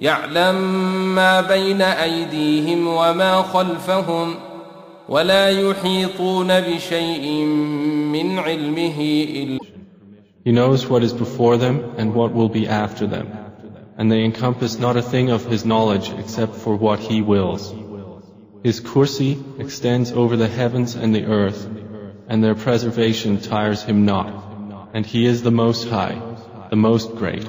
يعلم ما بين أيديهم وما خلفهم ولا يحيطون بشيء من علمه إلا He knows what is before them and what will be after them, and they encompass not a thing of His knowledge except for what He wills. His kursi extends over the heavens and the earth, and their preservation tires Him not, and He is the Most High, the Most Great.